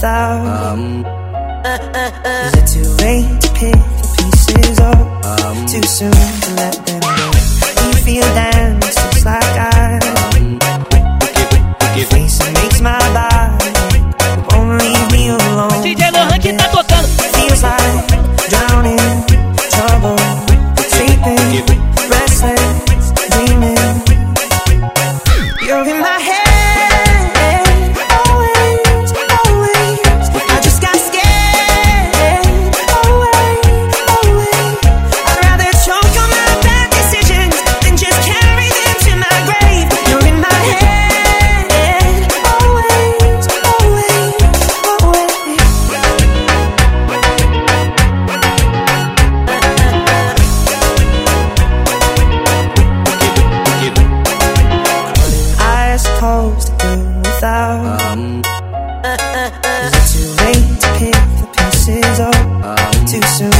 without? Um, Is it too late to pick the pieces up? Um, too soon to let them out. Um. Is it too late to pick the pieces up? Um, too soon